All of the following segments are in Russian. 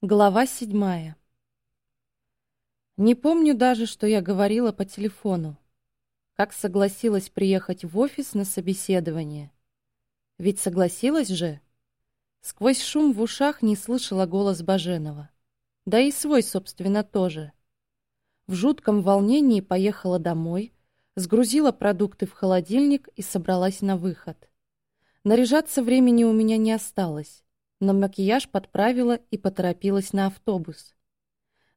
Глава седьмая. Не помню даже, что я говорила по телефону. Как согласилась приехать в офис на собеседование. Ведь согласилась же. Сквозь шум в ушах не слышала голос Баженова. Да и свой, собственно, тоже. В жутком волнении поехала домой, сгрузила продукты в холодильник и собралась на выход. Наряжаться времени у меня не осталось но макияж подправила и поторопилась на автобус.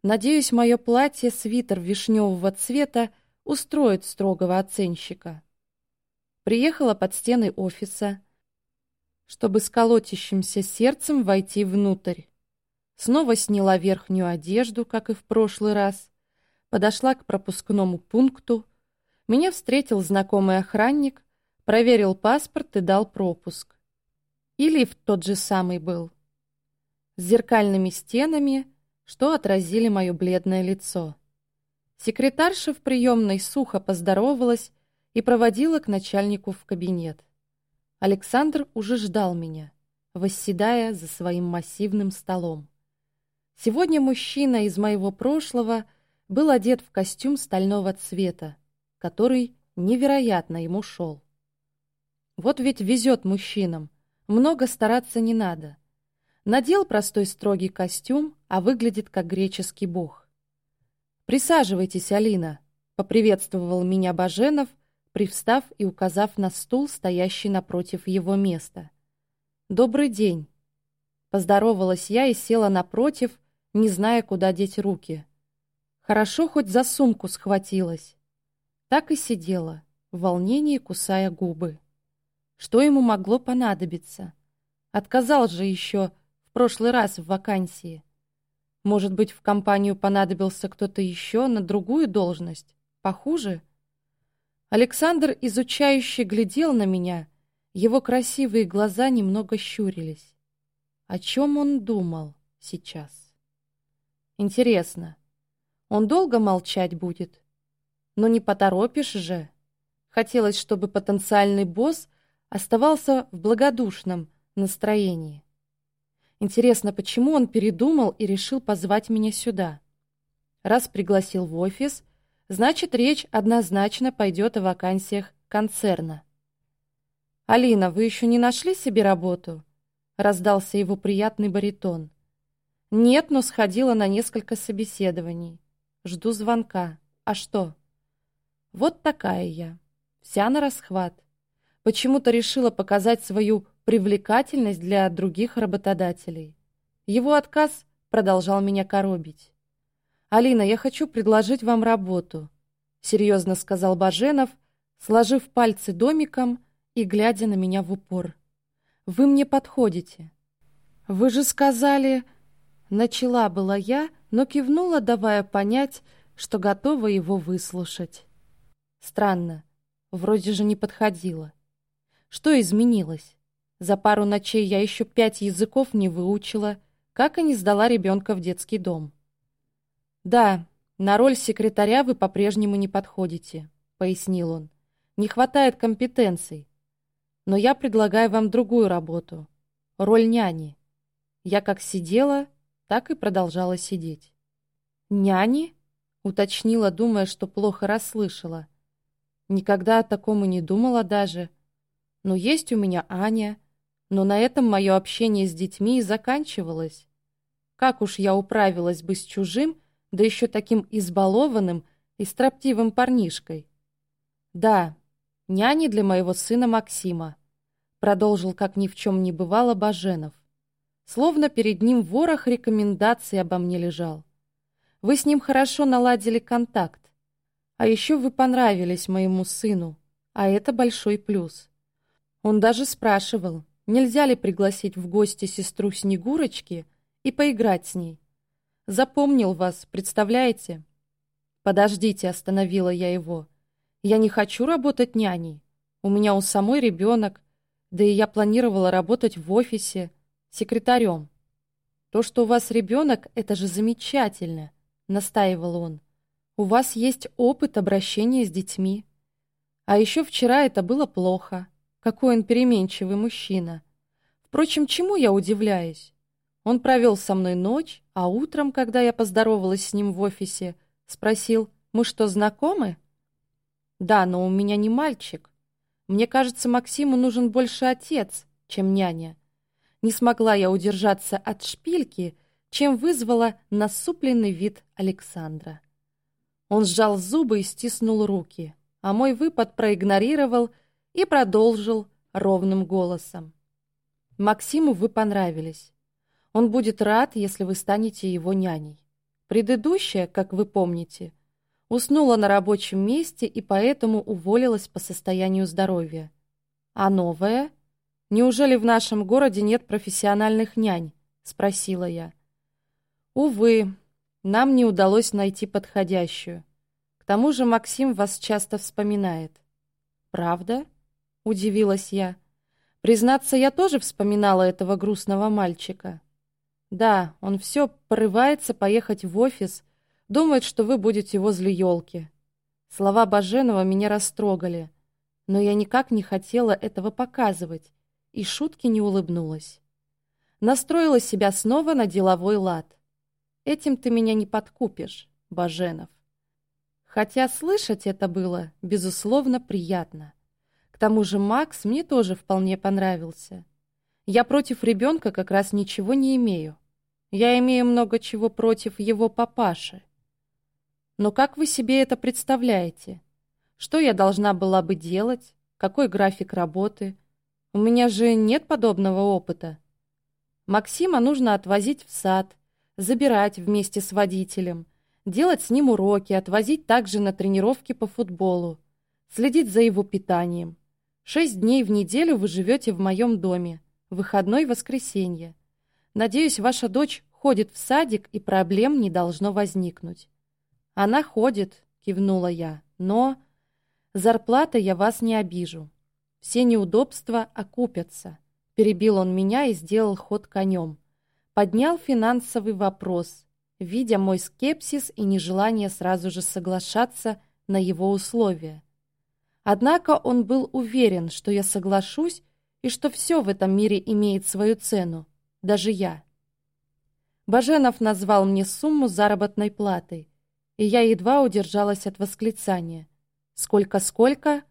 Надеюсь, мое платье-свитер вишневого цвета устроит строгого оценщика. Приехала под стены офиса, чтобы с колотящимся сердцем войти внутрь. Снова сняла верхнюю одежду, как и в прошлый раз, подошла к пропускному пункту. Меня встретил знакомый охранник, проверил паспорт и дал пропуск. И лифт тот же самый был. С зеркальными стенами, что отразили мое бледное лицо. Секретарша в приемной сухо поздоровалась и проводила к начальнику в кабинет. Александр уже ждал меня, восседая за своим массивным столом. Сегодня мужчина из моего прошлого был одет в костюм стального цвета, который невероятно ему шел. Вот ведь везет мужчинам — много стараться не надо. Надел простой строгий костюм, а выглядит как греческий бог. «Присаживайтесь, Алина», — поприветствовал меня Баженов, привстав и указав на стул, стоящий напротив его места. «Добрый день». Поздоровалась я и села напротив, не зная, куда деть руки. Хорошо хоть за сумку схватилась. Так и сидела, в волнении кусая губы. Что ему могло понадобиться? Отказал же еще в прошлый раз в вакансии. Может быть, в компанию понадобился кто-то еще на другую должность? Похуже? Александр, изучающе глядел на меня. Его красивые глаза немного щурились. О чем он думал сейчас? Интересно, он долго молчать будет? Но не поторопишь же. Хотелось, чтобы потенциальный босс оставался в благодушном настроении. Интересно, почему он передумал и решил позвать меня сюда? Раз пригласил в офис, значит, речь однозначно пойдет о вакансиях концерна. «Алина, вы еще не нашли себе работу?» — раздался его приятный баритон. «Нет, но сходила на несколько собеседований. Жду звонка. А что?» «Вот такая я. Вся на расхват почему-то решила показать свою привлекательность для других работодателей. Его отказ продолжал меня коробить. «Алина, я хочу предложить вам работу», — серьезно сказал Баженов, сложив пальцы домиком и глядя на меня в упор. «Вы мне подходите». «Вы же сказали...» Начала была я, но кивнула, давая понять, что готова его выслушать. Странно, вроде же не подходила. Что изменилось? За пару ночей я еще пять языков не выучила, как и не сдала ребенка в детский дом. «Да, на роль секретаря вы по-прежнему не подходите», — пояснил он. «Не хватает компетенций. Но я предлагаю вам другую работу. Роль няни. Я как сидела, так и продолжала сидеть». «Няни?» — уточнила, думая, что плохо расслышала. Никогда о таком и не думала даже — но есть у меня Аня, но на этом мое общение с детьми и заканчивалось. Как уж я управилась бы с чужим, да еще таким избалованным и строптивым парнишкой. Да, няни для моего сына Максима, продолжил, как ни в чем не бывало, Баженов. Словно перед ним ворох рекомендаций обо мне лежал. Вы с ним хорошо наладили контакт. А еще вы понравились моему сыну, а это большой плюс. Он даже спрашивал, нельзя ли пригласить в гости сестру Снегурочки и поиграть с ней. Запомнил вас, представляете? Подождите, остановила я его. Я не хочу работать няней. У меня у самой ребенок, да и я планировала работать в офисе, секретарем. То, что у вас ребенок, это же замечательно, настаивал он. У вас есть опыт обращения с детьми. А еще вчера это было плохо. Какой он переменчивый мужчина. Впрочем, чему я удивляюсь? Он провел со мной ночь, а утром, когда я поздоровалась с ним в офисе, спросил, мы что, знакомы? Да, но у меня не мальчик. Мне кажется, Максиму нужен больше отец, чем няня. Не смогла я удержаться от шпильки, чем вызвала насупленный вид Александра. Он сжал зубы и стиснул руки, а мой выпад проигнорировал и продолжил ровным голосом. «Максиму вы понравились. Он будет рад, если вы станете его няней. Предыдущая, как вы помните, уснула на рабочем месте и поэтому уволилась по состоянию здоровья. А новая? Неужели в нашем городе нет профессиональных нянь? Спросила я. Увы, нам не удалось найти подходящую. К тому же Максим вас часто вспоминает. Правда? Удивилась я. Признаться, я тоже вспоминала этого грустного мальчика. Да, он все порывается поехать в офис, думает, что вы будете возле елки. Слова Баженова меня растрогали, но я никак не хотела этого показывать, и шутки не улыбнулась. Настроила себя снова на деловой лад. Этим ты меня не подкупишь, Баженов. Хотя слышать это было, безусловно, приятно. Тому же Макс мне тоже вполне понравился. Я против ребенка как раз ничего не имею. Я имею много чего против его папаши. Но как вы себе это представляете? Что я должна была бы делать? Какой график работы? У меня же нет подобного опыта. Максима нужно отвозить в сад, забирать вместе с водителем, делать с ним уроки, отвозить также на тренировки по футболу, следить за его питанием. Шесть дней в неделю вы живете в моем доме, выходной воскресенье. Надеюсь, ваша дочь ходит в садик, и проблем не должно возникнуть. Она ходит, кивнула я, но... Зарплата я вас не обижу. Все неудобства окупятся. Перебил он меня и сделал ход конем. Поднял финансовый вопрос, видя мой скепсис и нежелание сразу же соглашаться на его условия. Однако он был уверен, что я соглашусь и что все в этом мире имеет свою цену, даже я. Баженов назвал мне сумму заработной платы, и я едва удержалась от восклицания. «Сколько-сколько?»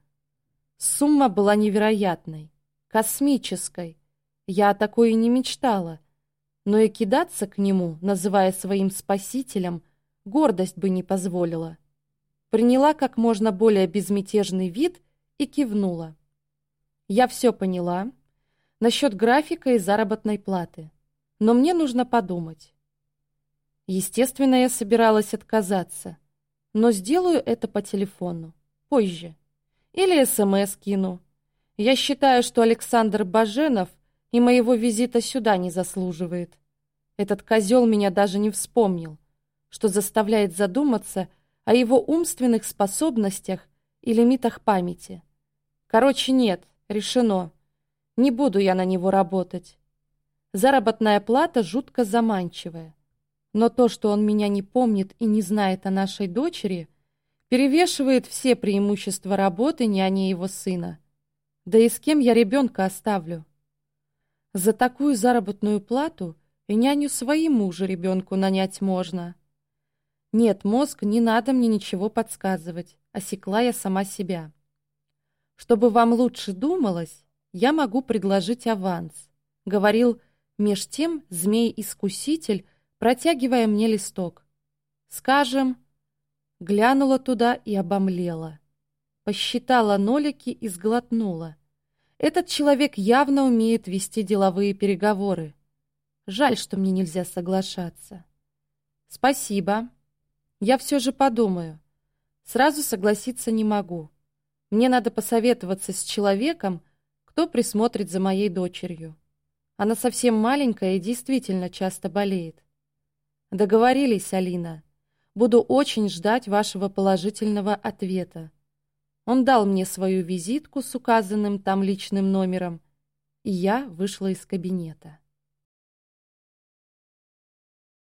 Сумма была невероятной, космической. Я о такой и не мечтала — но и кидаться к нему, называя своим спасителем, гордость бы не позволила. Приняла как можно более безмятежный вид и кивнула. Я все поняла насчет графика и заработной платы, но мне нужно подумать. Естественно, я собиралась отказаться, но сделаю это по телефону, позже. Или СМС кину. Я считаю, что Александр Баженов и моего визита сюда не заслуживает. Этот козел меня даже не вспомнил, что заставляет задуматься о его умственных способностях и лимитах памяти. Короче, нет, решено. Не буду я на него работать. Заработная плата жутко заманчивая. Но то, что он меня не помнит и не знает о нашей дочери, перевешивает все преимущества работы няни его сына. Да и с кем я ребенка оставлю? За такую заработную плату и няню своему же ребенку нанять можно. Нет, мозг, не надо мне ничего подсказывать, осекла я сама себя. Чтобы вам лучше думалось, я могу предложить аванс, говорил меж тем змей-искуситель, протягивая мне листок. Скажем, глянула туда и обомлела. Посчитала нолики и сглотнула. Этот человек явно умеет вести деловые переговоры. Жаль, что мне нельзя соглашаться. Спасибо. Я все же подумаю. Сразу согласиться не могу. Мне надо посоветоваться с человеком, кто присмотрит за моей дочерью. Она совсем маленькая и действительно часто болеет. Договорились, Алина. Буду очень ждать вашего положительного ответа. Он дал мне свою визитку с указанным там личным номером, и я вышла из кабинета.